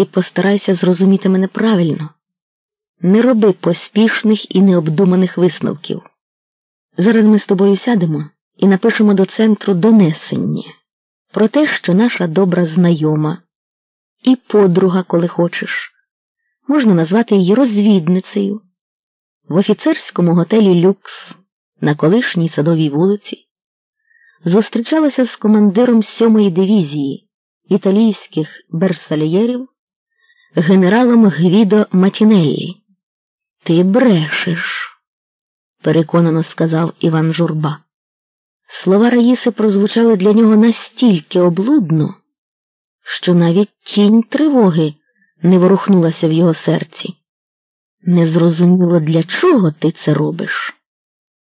і постарайся зрозуміти мене правильно. Не роби поспішних і необдуманих висновків. Зараз ми з тобою сядемо і напишемо до центру донесення про те, що наша добра знайома і подруга, коли хочеш, можна назвати її розвідницею в офіцерському готелі Люкс на колишній садовій вулиці, зустрічалася з командиром сьомої дивізії італійських берсальєрів генералом Гвідо Матінеллі. Ти брешеш, переконано сказав Іван Журба. Слова Раїси прозвучали для нього настільки облудно, що навіть тінь тривоги не ворухнулася в його серці. Незрозуміло, для чого ти це робиш.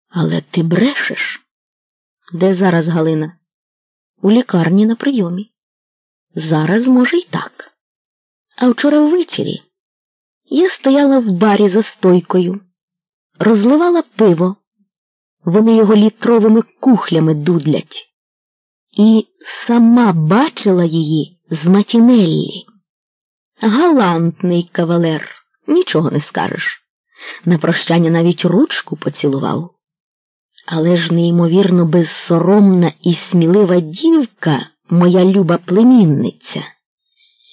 Але ти брешеш. Де зараз Галина? У лікарні на прийомі. Зараз, може, й так. А вчора ввечері я стояла в барі за стойкою, розливала пиво, вони його літровими кухлями дудлять, і сама бачила її з Матінеллі. Галантний кавалер, нічого не скажеш. На прощання навіть ручку поцілував. Але ж неймовірно безсоромна і смілива дівка, моя люба племінниця,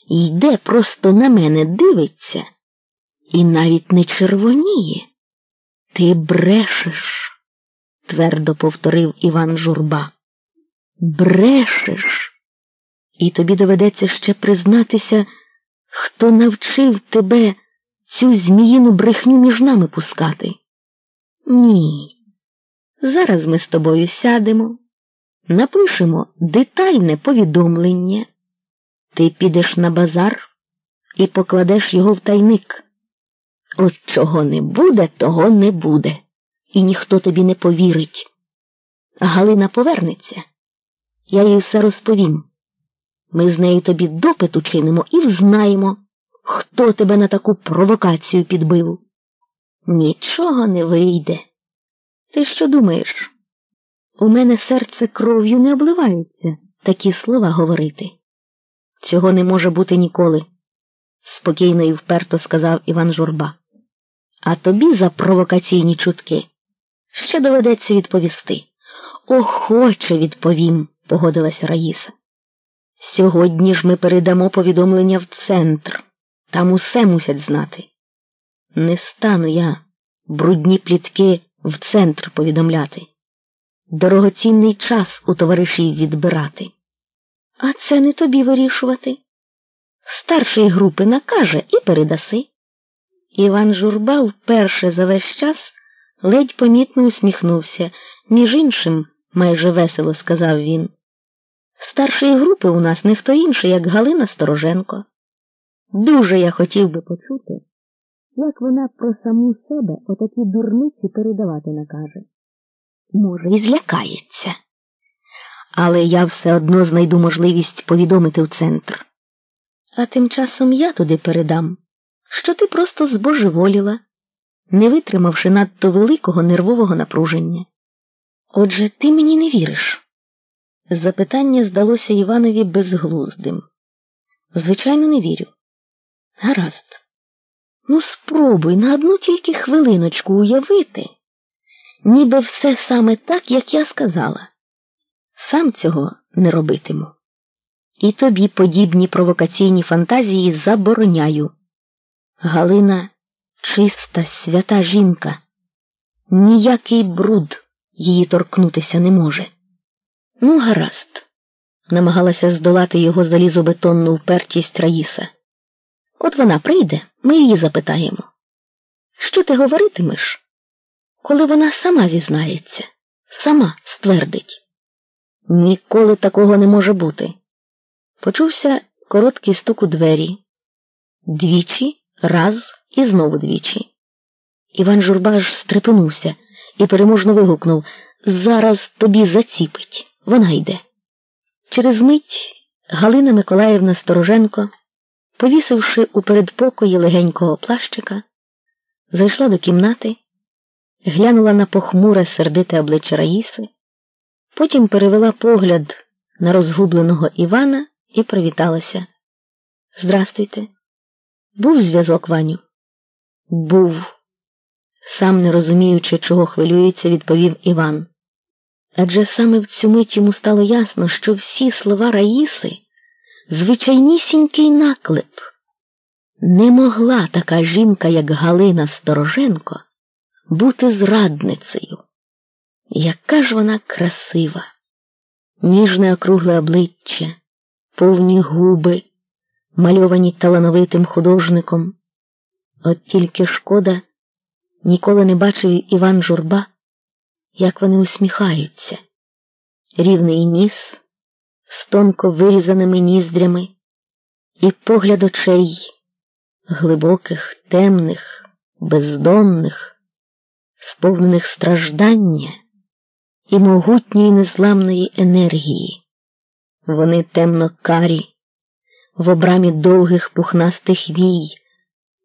йде просто на мене дивиться і навіть не червоніє. Ти брешеш, твердо повторив Іван Журба. Брешеш, і тобі доведеться ще признатися, хто навчив тебе цю зміїну брехню між нами пускати. Ні. Зараз ми з тобою сядемо, напишемо детальне повідомлення. Ти підеш на базар і покладеш його в тайник. От чого не буде, того не буде, і ніхто тобі не повірить. Галина повернеться, я їй все розповім. Ми з нею тобі допит учинимо і взнаємо, хто тебе на таку провокацію підбив. Нічого не вийде. Ти що думаєш? У мене серце кров'ю не обливається такі слова говорити. Цього не може бути ніколи, спокійно і вперто сказав Іван Журба. А тобі за провокаційні чутки ще доведеться відповісти. Охоче відповім, погодилася Раїса. Сьогодні ж ми передамо повідомлення в центр. Там усе мусять знати. Не стану я брудні плітки в центр повідомляти. Дорогоцінний час у товаришів відбирати. А це не тобі вирішувати. Старший групи накаже і передаси. Іван Журба вперше за весь час ледь помітно усміхнувся, між іншим, майже весело сказав він. Старшої групи у нас не хто інший, як Галина Стороженко. Дуже я хотів би почути, як вона про саму себе отакі дурниці передавати накаже. Може, і злякається. Але я все одно знайду можливість повідомити в центр. А тим часом я туди передам, що ти просто збожеволіла, не витримавши надто великого нервового напруження. Отже, ти мені не віриш. Запитання здалося Іванові безглуздим. Звичайно, не вірю. Гаразд. Ну, спробуй на одну тільки хвилиночку уявити, ніби все саме так, як я сказала. Сам цього не робитиму. І тобі подібні провокаційні фантазії забороняю. Галина чиста, свята жінка. Ніякий бруд її торкнутися не може. Ну, гаразд, намагалася здолати його залізобетонну впертість Раїса. От вона прийде, ми її запитаємо. Що ти говоритимеш, коли вона сама зізнається, сама ствердить? Ніколи такого не може бути. Почувся короткий стук у двері. Двічі, раз і знову двічі. Іван Журба аж стрепенувся і переможно вигукнув Зараз тобі заціпить. Вона йде. Через мить Галина Миколаївна Стороженко, повісивши у передпокої легенького плащика, зайшла до кімнати, глянула на похмуре сердите обличчя Раїси, потім перевела погляд на розгубленого Івана і привіталася. Здрастуйте. Був зв'язок Ваню? Був. Сам не розуміючи, чого хвилюється, відповів Іван. Адже саме в цю мить йому стало ясно, що всі слова Раїси звичайнісінький наклеп. Не могла така жінка, як Галина Стороженко, бути зрадницею. Яка ж вона красива, ніжне округле обличчя, повні губи, мальовані талановитим художником. От тільки шкода, ніколи не бачив Іван Журба, як вони усміхаються, рівний ніс з тонко вирізаними ніздрями, і погляд очей глибоких, темних, бездонних, сповнених страждання і могутньої незламної енергії. Вони темно карі, в обрамі довгих пухнастих вій